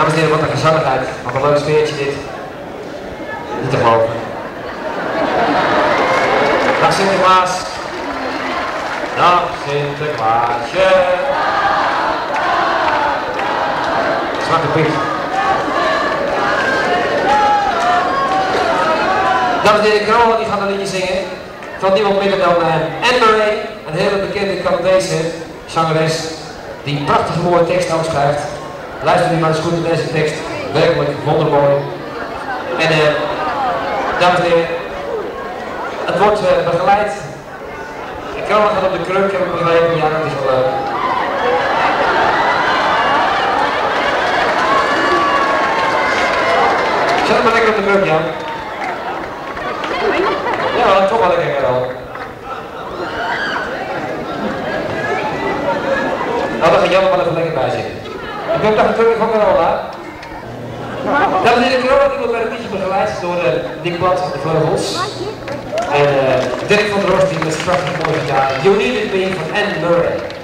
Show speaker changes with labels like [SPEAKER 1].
[SPEAKER 1] Dames en heren, wat een gezelligheid. Wat een leuk sfeertje dit. Niet te geloven. Dag Sinterklaas. Dag Sinterklaasje. Zwarte Piet. Dames en heren, Carola die gaat een liedje zingen. Van niemand minder dan uh, Anne Murray, een hele bekende Canadese zangeres, die prachtige mooie tekst ook schrijft. Luister nu maar eens goed naar deze tekst, werkelijk wondermooi. En uh, dames en heren, het wordt uh, begeleid. Carola gaat op de kruk, heb ik begrepen, ja dat is wel leuk. Zet hem maar lekker op de kruk, Jan. Ja, toch wel lekker wel. Nou, daar gaat Jan wel even lekker bij zitten. Ik een truc van Carola. Dames en heren, Carola die wordt bij het liedje begeleid door uh, Dick Plat van de. En uh, Dirk van der Horst die met mooie gitaar. You Needed Me van Anne Murray.